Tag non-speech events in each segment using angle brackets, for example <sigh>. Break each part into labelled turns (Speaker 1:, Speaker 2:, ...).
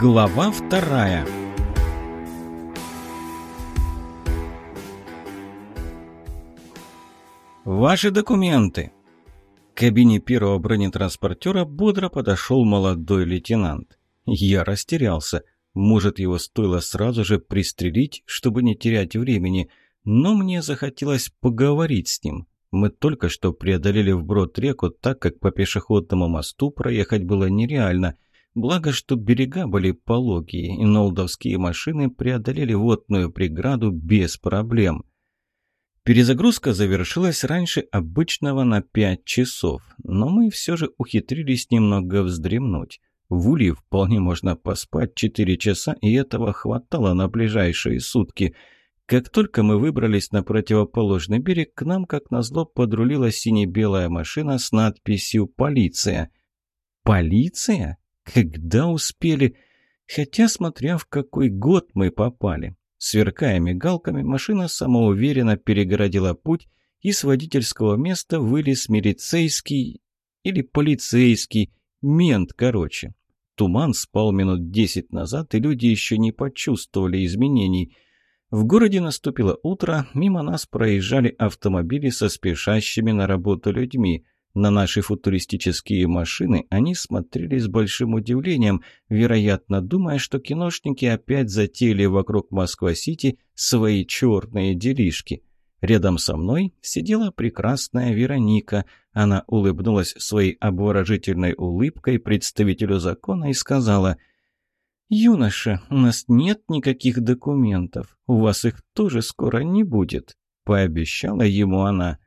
Speaker 1: Глава вторая «Ваши документы!» К кабине первого бронетранспортера бодро подошел молодой лейтенант. Я растерялся. Может, его стоило сразу же пристрелить, чтобы не терять времени, но мне захотелось поговорить с ним. Мы только что преодолели вброд реку, так как по пешеходному мосту проехать было нереально – Благо, что берега были пологие, и нолдовские машины преодолели водную преграду без проблем. Перезагрузка завершилась раньше обычного на пять часов, но мы все же ухитрились немного вздремнуть. В Улье вполне можно поспать четыре часа, и этого хватало на ближайшие сутки. Как только мы выбрались на противоположный берег, к нам, как назло, подрулила сине-белая машина с надписью «Полиция». «Полиция?» Когда успели? Хотя, смотря в какой год мы попали. Сверкая мигалками, машина самоуверенно перегородила путь, и с водительского места вылез милицейский или полицейский, мент, короче. Туман спал минут десять назад, и люди еще не почувствовали изменений. В городе наступило утро, мимо нас проезжали автомобили со спешащими на работу людьми – на наши футуристические машины они смотрели с большим удивлением, вероятно, думая, что киношники опять затеяли вокруг Москва-Сити свои черные делишки. Рядом со мной сидела прекрасная Вероника. Она улыбнулась своей обворожительной улыбкой представителю закона и сказала «Юноша, у нас нет никаких документов, у вас их тоже скоро не будет», — пообещала ему она.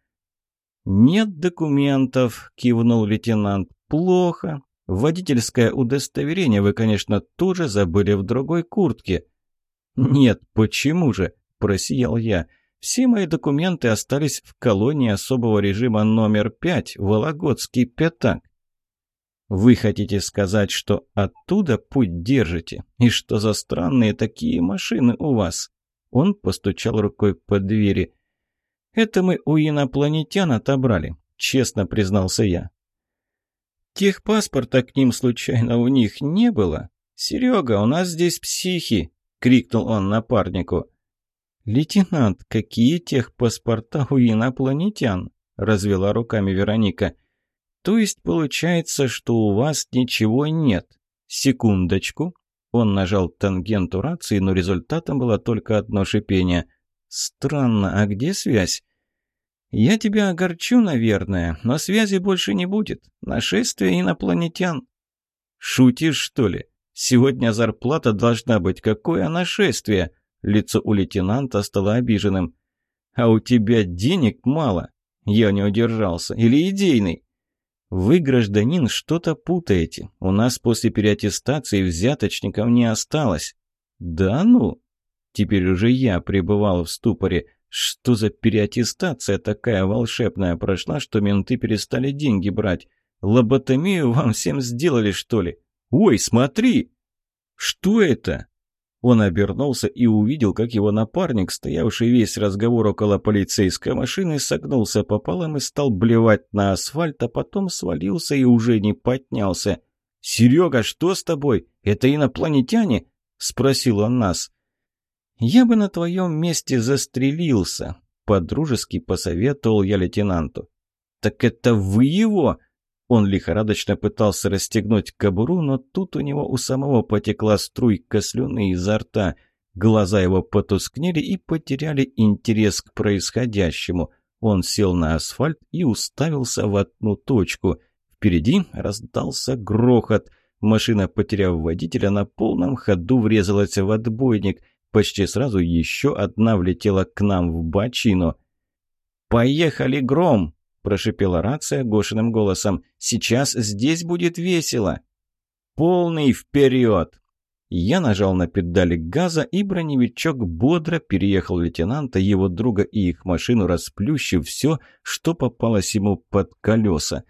Speaker 1: «Нет документов», – кивнул лейтенант. «Плохо. Водительское удостоверение вы, конечно, тоже забыли в другой куртке». «Нет, почему же?» – просиял я. «Все мои документы остались в колонии особого режима номер пять, Вологодский пятак». «Вы хотите сказать, что оттуда путь держите? И что за странные такие машины у вас?» Он постучал рукой по двери. «Это мы у инопланетян отобрали», — честно признался я. «Техпаспорта к ним случайно у них не было? Серега, у нас здесь психи!» — крикнул он напарнику. «Лейтенант, какие техпаспорта у инопланетян?» — развела руками Вероника. «То есть получается, что у вас ничего нет? Секундочку». Он нажал тангенту рации, но результатом было только одно шипение. «Странно, а где связь?» «Я тебя огорчу, наверное, но связи больше не будет. Нашествие инопланетян». «Шутишь, что ли? Сегодня зарплата должна быть. Какое нашествие?» Лицо у лейтенанта стало обиженным. «А у тебя денег мало?» Я не удержался. «Или идейный?» «Вы, гражданин, что-то путаете. У нас после переаттестации взяточников не осталось». «Да ну?» Теперь уже я пребывал в ступоре. Что за переаттестация такая волшебная прошла, что менты перестали деньги брать? Лоботомию вам всем сделали, что ли? Ой, смотри! Что это? Он обернулся и увидел, как его напарник, стоявший весь разговор около полицейской машины, согнулся пополам и стал блевать на асфальт, а потом свалился и уже не поднялся. «Серега, что с тобой? Это инопланетяне?» — спросил он нас. «Я бы на твоем месте застрелился», — подружески посоветовал я лейтенанту. «Так это вы его?» Он лихорадочно пытался расстегнуть кобуру, но тут у него у самого потекла струйка слюны изо рта. Глаза его потускнели и потеряли интерес к происходящему. Он сел на асфальт и уставился в одну точку. Впереди раздался грохот. Машина, потеряв водителя, на полном ходу врезалась в отбойник — Почти сразу еще одна влетела к нам в бочину. «Поехали, Гром!» – прошипела рация Гошиным голосом. «Сейчас здесь будет весело!» «Полный вперед!» Я нажал на педали газа, и броневичок бодро переехал лейтенанта, его друга и их машину, расплющив все, что попалось ему под колеса.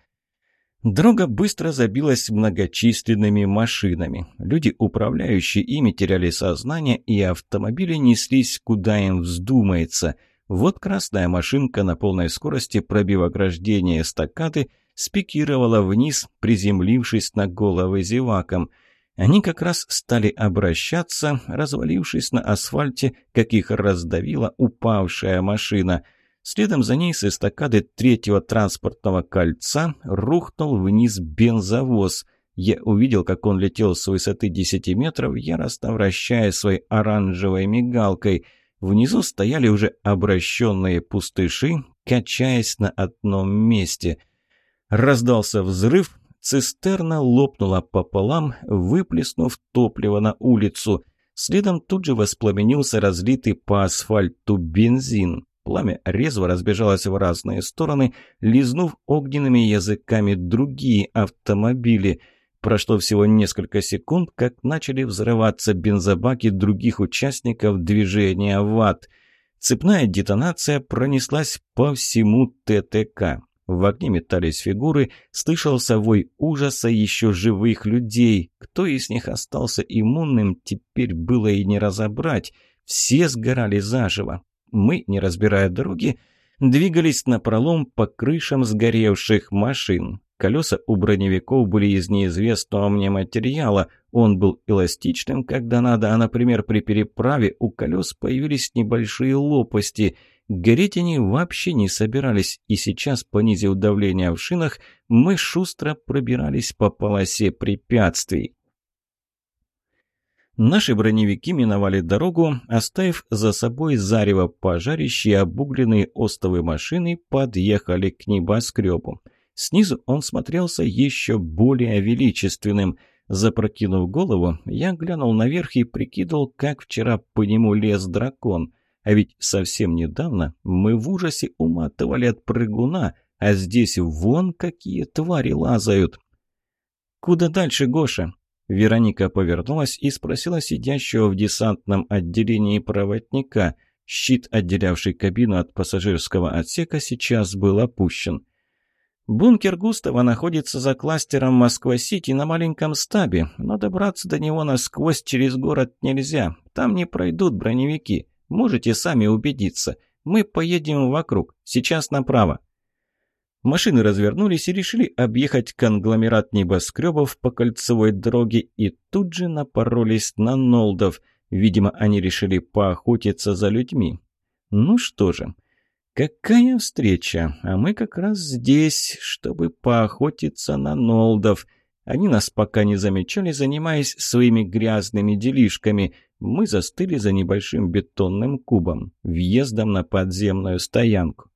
Speaker 1: Дорога быстро забилась многочисленными машинами. Люди, управляющие ими, теряли сознание, и автомобили неслись, куда им вздумается. Вот красная машинка на полной скорости, пробив ограждение эстакады, спикировала вниз, приземлившись на головы зевакам. Они как раз стали обращаться, развалившись на асфальте, как их раздавила упавшая машина. Следом за ней с эстакады третьего транспортного кольца рухнул вниз бензовоз. Я увидел, как он летел с высоты 10 метров, яростно вращая своей оранжевой мигалкой. Внизу стояли уже обращенные пустыши, качаясь на одном месте. Раздался взрыв, цистерна лопнула пополам, выплеснув топливо на улицу. Следом тут же воспламенился разлитый по асфальту бензин. Пламя резво разбежалось в разные стороны, лизнув огненными языками другие автомобили. Прошло всего несколько секунд, как начали взрываться бензобаки других участников движения в ад. Цепная детонация пронеслась по всему ТТК. В огне метались фигуры, слышался вой ужаса еще живых людей. Кто из них остался иммунным, теперь было и не разобрать. Все сгорали заживо. Мы, не разбирая дороги, двигались напролом по крышам сгоревших машин. Колеса у броневиков были из неизвестного мне материала. Он был эластичным, когда надо, а, например, при переправе у колес появились небольшие лопасти. Гореть они вообще не собирались, и сейчас, понизив давление в шинах, мы шустро пробирались по полосе препятствий. Наши броневики миновали дорогу, оставив за собой зарево пожарищей, обугленные остовы машины подъехали к небоскребу. Снизу он смотрелся еще более величественным. Запрокинув голову, я глянул наверх и прикидывал, как вчера по нему лез дракон. А ведь совсем недавно мы в ужасе уматывали от прыгуна, а здесь вон какие твари лазают. «Куда дальше, Гоша?» Вероника повернулась и спросила сидящего в десантном отделении проводника. Щит, отделявший кабину от пассажирского отсека, сейчас был опущен. «Бункер Густава находится за кластером Москва-Сити на маленьком стабе, но добраться до него насквозь через город нельзя. Там не пройдут броневики. Можете сами убедиться. Мы поедем вокруг. Сейчас направо». Машины развернулись и решили объехать конгломерат небоскребов по кольцевой дороге и тут же напоролись на Нолдов. Видимо, они решили поохотиться за людьми. Ну что же, какая встреча, а мы как раз здесь, чтобы поохотиться на Нолдов. Они нас пока не замечали, занимаясь своими грязными делишками. Мы застыли за небольшим бетонным кубом, въездом на подземную стоянку.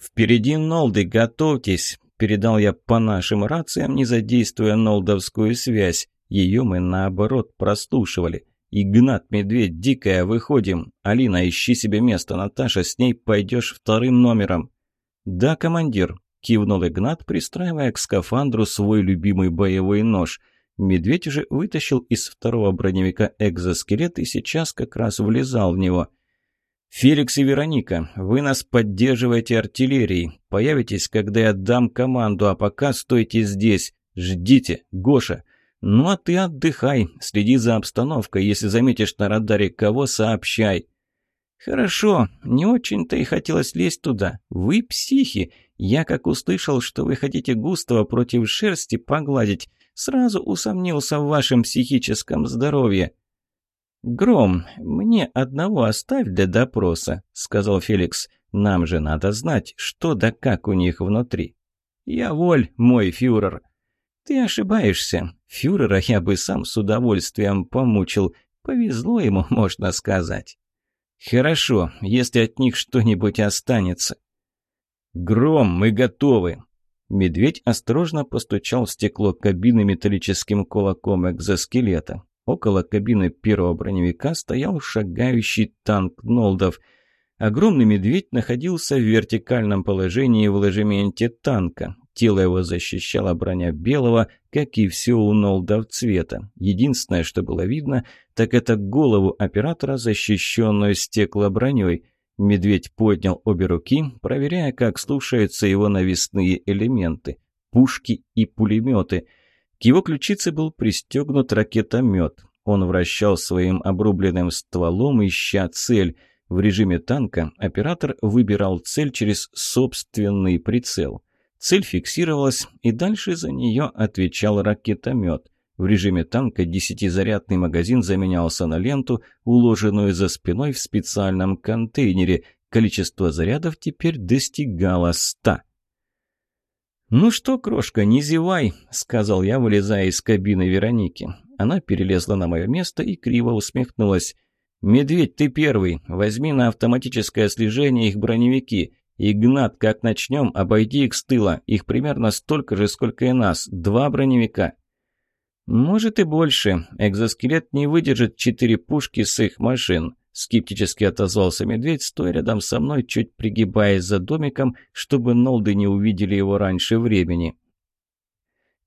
Speaker 1: «Впереди Нолды, готовьтесь!» – передал я по нашим рациям, не задействуя нолдовскую связь. Ее мы, наоборот, прослушивали. «Игнат, медведь, дикая, выходим! Алина, ищи себе место, Наташа, с ней пойдешь вторым номером!» «Да, командир!» – кивнул Игнат, пристраивая к скафандру свой любимый боевой нож. Медведь уже вытащил из второго броневика экзоскелет и сейчас как раз влезал в него – «Феликс и Вероника, вы нас поддерживаете артиллерией. Появитесь, когда я дам команду, а пока стойте здесь. Ждите, Гоша. Ну а ты отдыхай, следи за обстановкой. Если заметишь на радаре кого, сообщай». «Хорошо, не очень-то и хотелось лезть туда. Вы психи. Я, как услышал, что вы хотите густого против шерсти погладить, сразу усомнился в вашем психическом здоровье. «Гром, мне одного оставь для допроса», — сказал Феликс. «Нам же надо знать, что да как у них внутри». «Я воль, мой фюрер». «Ты ошибаешься. Фюрера я бы сам с удовольствием помучил. Повезло ему, <laughs> можно сказать». «Хорошо, если от них что-нибудь останется». «Гром, мы готовы!» Медведь осторожно постучал в стекло кабины металлическим кулаком экзоскелета. Около кабины первого броневика стоял шагающий танк Нолдов. Огромный медведь находился в вертикальном положении в ложементе танка. Тело его защищала броня белого, как и все у Нолдов цвета. Единственное, что было видно, так это голову оператора, защищенную стеклоброней. Медведь поднял обе руки, проверяя, как слушаются его навесные элементы. Пушки и пулеметы – к его ключице был пристегнут ракетомет. Он вращал своим обрубленным стволом, ища цель. В режиме танка оператор выбирал цель через собственный прицел. Цель фиксировалась, и дальше за нее отвечал ракетомет. В режиме танка десятизарядный магазин заменялся на ленту, уложенную за спиной в специальном контейнере. Количество зарядов теперь достигало ста. «Ну что, крошка, не зевай», — сказал я, вылезая из кабины Вероники. Она перелезла на мое место и криво усмехнулась. «Медведь, ты первый. Возьми на автоматическое слежение их броневики. Игнат, как начнем, обойди их с тыла. Их примерно столько же, сколько и нас. Два броневика». «Может и больше. Экзоскелет не выдержит четыре пушки с их машин», — скептически отозвался медведь, стоя рядом со мной, чуть пригибаясь за домиком, чтобы нолды не увидели его раньше времени.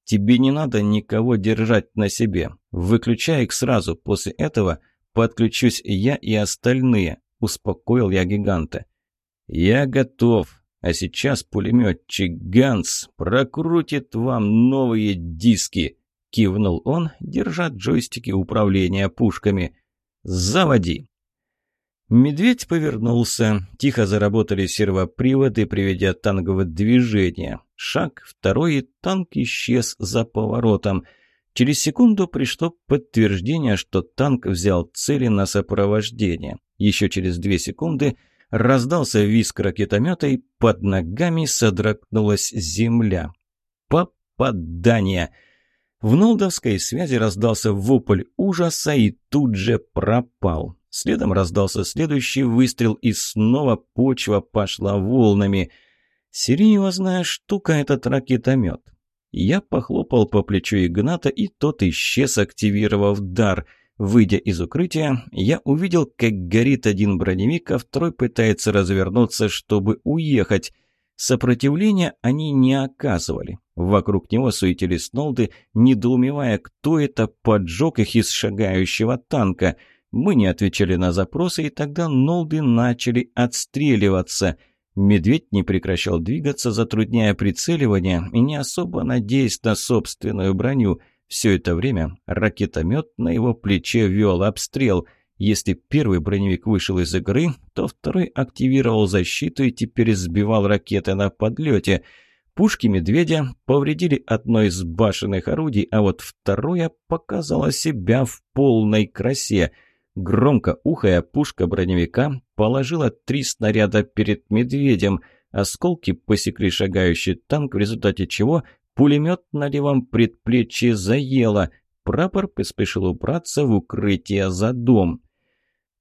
Speaker 1: «Тебе не надо никого держать на себе. Выключай их сразу. После этого подключусь я и остальные», — успокоил я гиганта. «Я готов. А сейчас пулеметчик Ганс прокрутит вам новые диски», — кивнул он, держа джойстики управления пушками. «Заводи!» Медведь повернулся. Тихо заработали сервоприводы, приведя танк в движение. Шаг, второй, и танк исчез за поворотом. Через секунду пришло подтверждение, что танк взял цели на сопровождение. Еще через две секунды — Раздался визг ракетомета, и под ногами содрогнулась земля. Попадание! В нолдовской связи раздался вопль ужаса и тут же пропал. Следом раздался следующий выстрел, и снова почва пошла волнами. Серьезная штука этот ракетомет. Я похлопал по плечу Игната, и тот исчез, активировав дар — Выйдя из укрытия, я увидел, как горит один броневик, а второй пытается развернуться, чтобы уехать. Сопротивления они не оказывали. Вокруг него суетились нолды, недоумевая, кто это поджег их из шагающего танка. Мы не отвечали на запросы, и тогда нолды начали отстреливаться. Медведь не прекращал двигаться, затрудняя прицеливание и не особо надеясь на собственную броню – все это время ракетомет на его плече вел обстрел. Если первый броневик вышел из игры, то второй активировал защиту и теперь сбивал ракеты на подлете. Пушки «Медведя» повредили одно из башенных орудий, а вот второе показало себя в полной красе. Громко ухая, пушка броневика положила три снаряда перед «Медведем». Осколки посекли шагающий танк, в результате чего Пулемет на левом предплечье заело. Прапор поспешил убраться в укрытие за дом.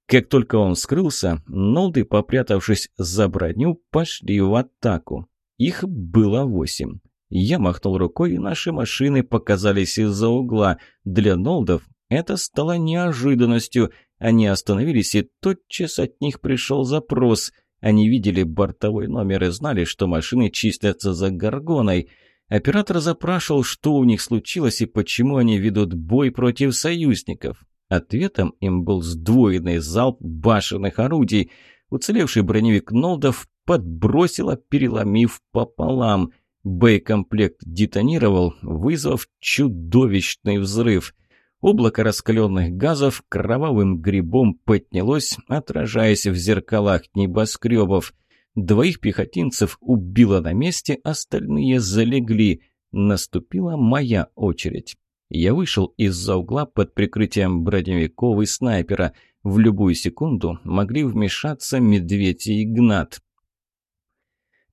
Speaker 1: Как только он скрылся, нолды, попрятавшись за броню, пошли в атаку. Их было восемь. Я махнул рукой, и наши машины показались из-за угла. Для нолдов это стало неожиданностью. Они остановились, и тотчас от них пришел запрос. Они видели бортовой номер и знали, что машины числятся за горгоной. Оператор запрашивал, что у них случилось и почему они ведут бой против союзников. Ответом им был сдвоенный залп башенных орудий. Уцелевший броневик Нолдов подбросило, переломив пополам. Боекомплект детонировал, вызвав чудовищный взрыв. Облако раскаленных газов кровавым грибом поднялось, отражаясь в зеркалах небоскребов. Двоих пехотинцев убило на месте, остальные залегли. Наступила моя очередь. Я вышел из-за угла под прикрытием броневиков и снайпера. В любую секунду могли вмешаться медведь и Игнат.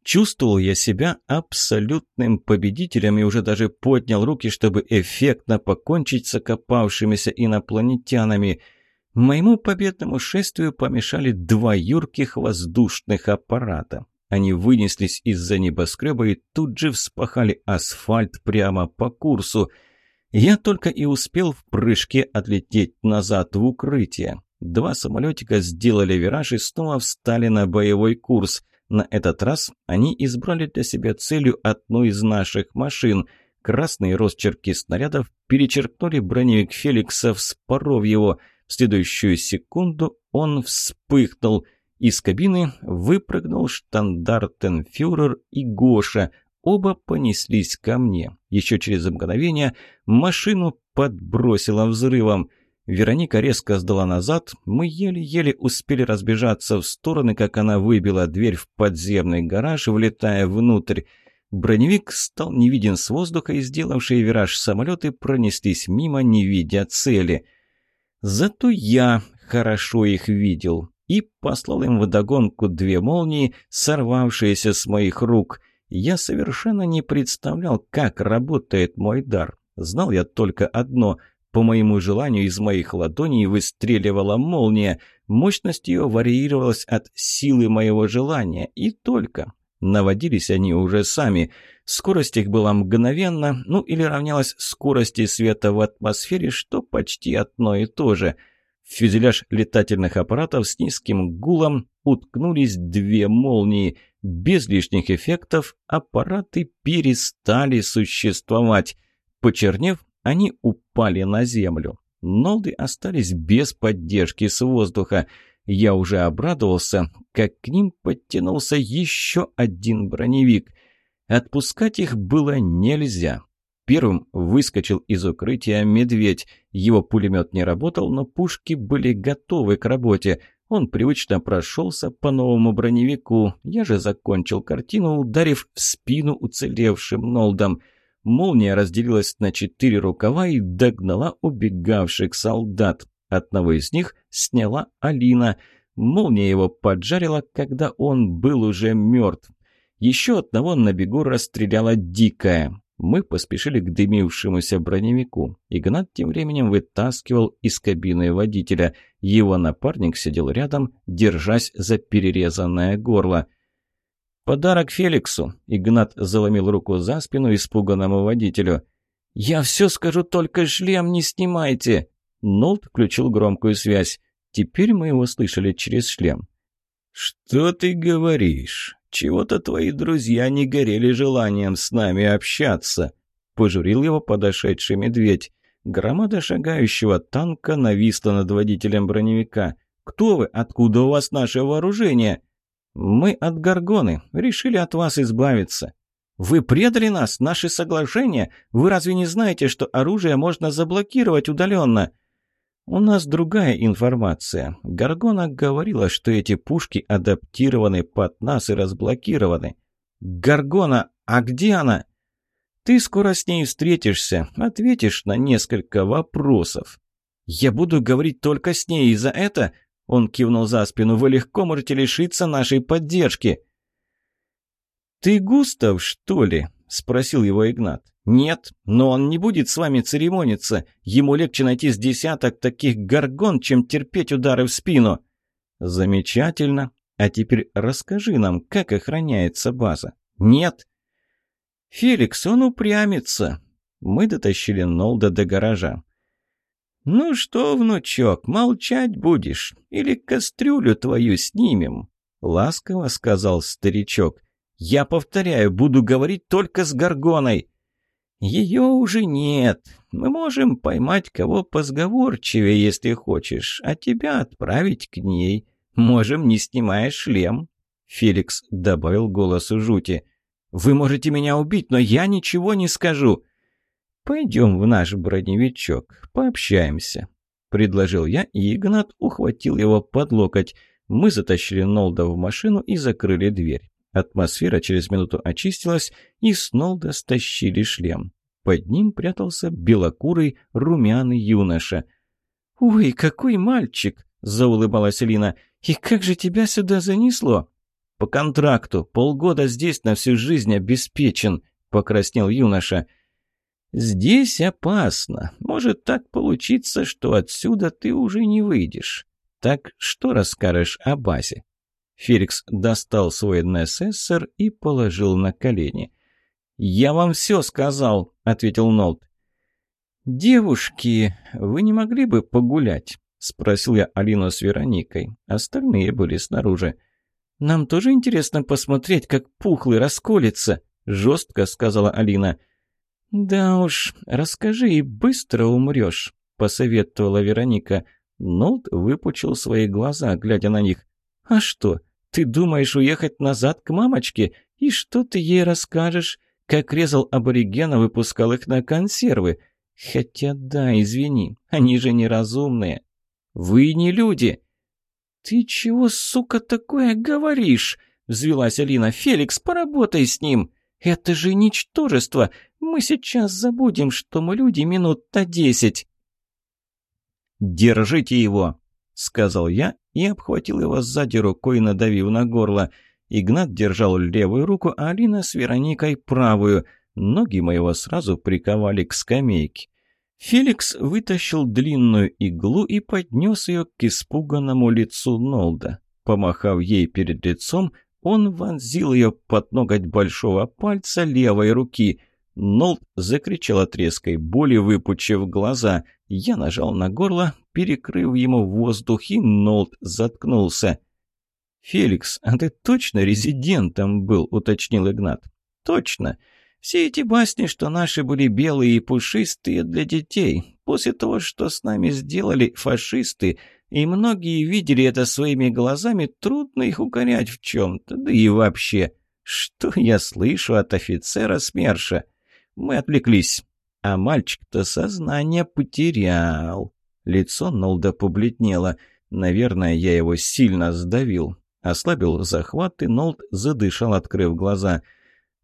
Speaker 1: Чувствовал я себя абсолютным победителем и уже даже поднял руки, чтобы эффектно покончить с окопавшимися инопланетянами – Моему победному шествию помешали два юрких воздушных аппарата. Они вынеслись из-за небоскреба и тут же вспахали асфальт прямо по курсу. Я только и успел в прыжке отлететь назад в укрытие. Два самолетика сделали вираж и снова встали на боевой курс. На этот раз они избрали для себя целью одну из наших машин. Красные росчерки снарядов перечеркнули броневик Феликса, вспоров его – в следующую секунду он вспыхнул. Из кабины выпрыгнул штандартенфюрер и Гоша. Оба понеслись ко мне. Еще через мгновение машину подбросило взрывом. Вероника резко сдала назад. Мы еле-еле успели разбежаться в стороны, как она выбила дверь в подземный гараж, влетая внутрь. Броневик стал невиден с воздуха, и сделавшие вираж самолеты пронеслись мимо, не видя цели. Зато я хорошо их видел и послал им вдогонку две молнии, сорвавшиеся с моих рук. Я совершенно не представлял, как работает мой дар. Знал я только одно — по моему желанию из моих ладоней выстреливала молния. Мощность ее варьировалась от силы моего желания. И только. Наводились они уже сами. Скорость их была мгновенна, ну или равнялась скорости света в атмосфере, что почти одно и то же. В фюзеляж летательных аппаратов с низким гулом уткнулись две молнии. Без лишних эффектов аппараты перестали существовать. Почернев, они упали на землю. Нолды остались без поддержки с воздуха. Я уже обрадовался, как к ним подтянулся еще один броневик. Отпускать их было нельзя. Первым выскочил из укрытия медведь. Его пулемет не работал, но пушки были готовы к работе. Он привычно прошелся по новому броневику. Я же закончил картину, ударив в спину уцелевшим Нолдом. Молния разделилась на четыре рукава и догнала убегавших солдат. Одного из них сняла Алина. Молния его поджарила, когда он был уже мертв. Еще одного на бегу расстреляла Дикая. Мы поспешили к дымившемуся броневику. Игнат тем временем вытаскивал из кабины водителя. Его напарник сидел рядом, держась за перерезанное горло. «Подарок Феликсу!» Игнат заломил руку за спину испуганному водителю. «Я все скажу, только шлем не снимайте!» Нолт включил громкую связь. Теперь мы его слышали через шлем. «Что ты говоришь? Чего-то твои друзья не горели желанием с нами общаться», — пожурил его подошедший медведь. Громада шагающего танка нависла над водителем броневика. «Кто вы? Откуда у вас наше вооружение?» «Мы от Гаргоны. Решили от вас избавиться». «Вы предали нас, наши соглашения? Вы разве не знаете, что оружие можно заблокировать удаленно?» «У нас другая информация. Гаргона говорила, что эти пушки адаптированы под нас и разблокированы». «Гаргона, а где она?» «Ты скоро с ней встретишься, ответишь на несколько вопросов». «Я буду говорить только с ней, и за это...» Он кивнул за спину. «Вы легко можете лишиться нашей поддержки». «Ты Густав, что ли?» — спросил его Игнат. «Нет, но он не будет с вами церемониться. Ему легче найти с десяток таких горгон, чем терпеть удары в спину». «Замечательно. А теперь расскажи нам, как охраняется база». «Нет». «Феликс, он упрямится». Мы дотащили Нолда до гаража. «Ну что, внучок, молчать будешь? Или кастрюлю твою снимем?» — ласково сказал старичок. «Я повторяю, буду говорить только с Горгоной». «Ее уже нет. Мы можем поймать кого позговорчивее, если хочешь, а тебя отправить к ней. Можем, не снимая шлем». Феликс добавил голосу жути. «Вы можете меня убить, но я ничего не скажу». «Пойдем в наш броневичок, пообщаемся», — предложил я, и Игнат ухватил его под локоть. Мы затащили Нолда в машину и закрыли дверь. Атмосфера через минуту очистилась, и с Нолда стащили шлем. Под ним прятался белокурый румяный юноша. «Ой, какой мальчик!» — заулыбалась Лина. «И как же тебя сюда занесло?» «По контракту. Полгода здесь на всю жизнь обеспечен», — покраснел юноша. «Здесь опасно. Может так получиться, что отсюда ты уже не выйдешь. Так что расскажешь о базе?» Феликс достал свой НССР и положил на колени. «Я вам все сказал», — ответил Нолт. «Девушки, вы не могли бы погулять?» — спросил я Алину с Вероникой. Остальные были снаружи. «Нам тоже интересно посмотреть, как пухлый расколется», — жестко сказала Алина. «Да уж, расскажи и быстро умрешь», — посоветовала Вероника. Нолт выпучил свои глаза, глядя на них. «А что, ты думаешь уехать назад к мамочке? И что ты ей расскажешь? Как резал аборигена, выпускал их на консервы. Хотя да, извини, они же неразумные. Вы не люди. Ты чего, сука, такое говоришь? Взвелась Алина. Феликс, поработай с ним. Это же ничтожество! Мы сейчас забудем, что мы люди минут на десять!»
Speaker 2: «Держите его!» — сказал я и обхватил его сзади рукой, надавив на горло. Игнат держал левую руку, а Алина с Вероникой правую. Ноги моего сразу приковали к скамейке. Феликс вытащил длинную иглу и поднес ее к испуганному лицу Нолда. Помахав ей перед лицом, он вонзил ее под ноготь большого пальца левой руки. Нолд закричал от резкой боли, выпучив глаза. Я нажал на горло, перекрыв ему воздух, и Нолд заткнулся. «Феликс, а ты точно резидентом был?» — уточнил Игнат. «Точно. Все эти басни, что наши были белые и пушистые для детей. После того, что с нами сделали фашисты, и многие видели это своими глазами, трудно их укорять в чем-то, да и вообще. Что я слышу от офицера СМЕРШа? Мы отвлеклись. А мальчик-то сознание потерял. Лицо Нолда побледнело. Наверное, я его сильно сдавил. Ослабил захват, и Нолд задышал, открыв глаза.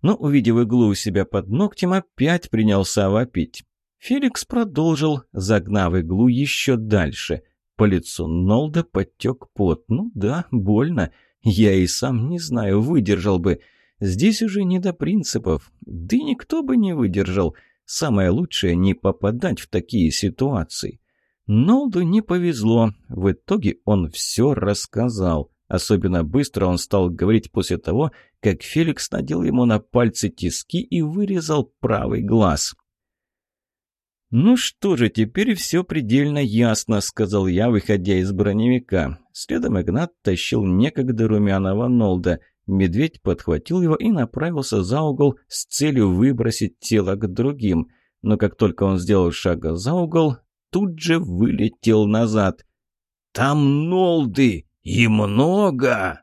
Speaker 2: Но, увидев иглу у себя под ногтем, опять принялся вопить. Феликс продолжил, загнав иглу еще дальше. По лицу Нолда подтек пот. Ну да, больно. Я и сам не знаю, выдержал бы. Здесь уже не до принципов. Да и никто бы не выдержал. Самое лучшее — не попадать в такие ситуации. Нолду не повезло. В итоге он все рассказал. Особенно быстро он стал говорить после того, как Феликс надел ему на пальцы тиски и вырезал правый глаз. «Ну что же, теперь все предельно ясно», — сказал я, выходя из броневика. Следом Игнат тащил некогда румяного Нолда. Медведь подхватил его и направился за угол с целью выбросить тело к другим. Но как только он сделал шаг за угол, тут же вылетел назад. «Там Нолды!» «И много!»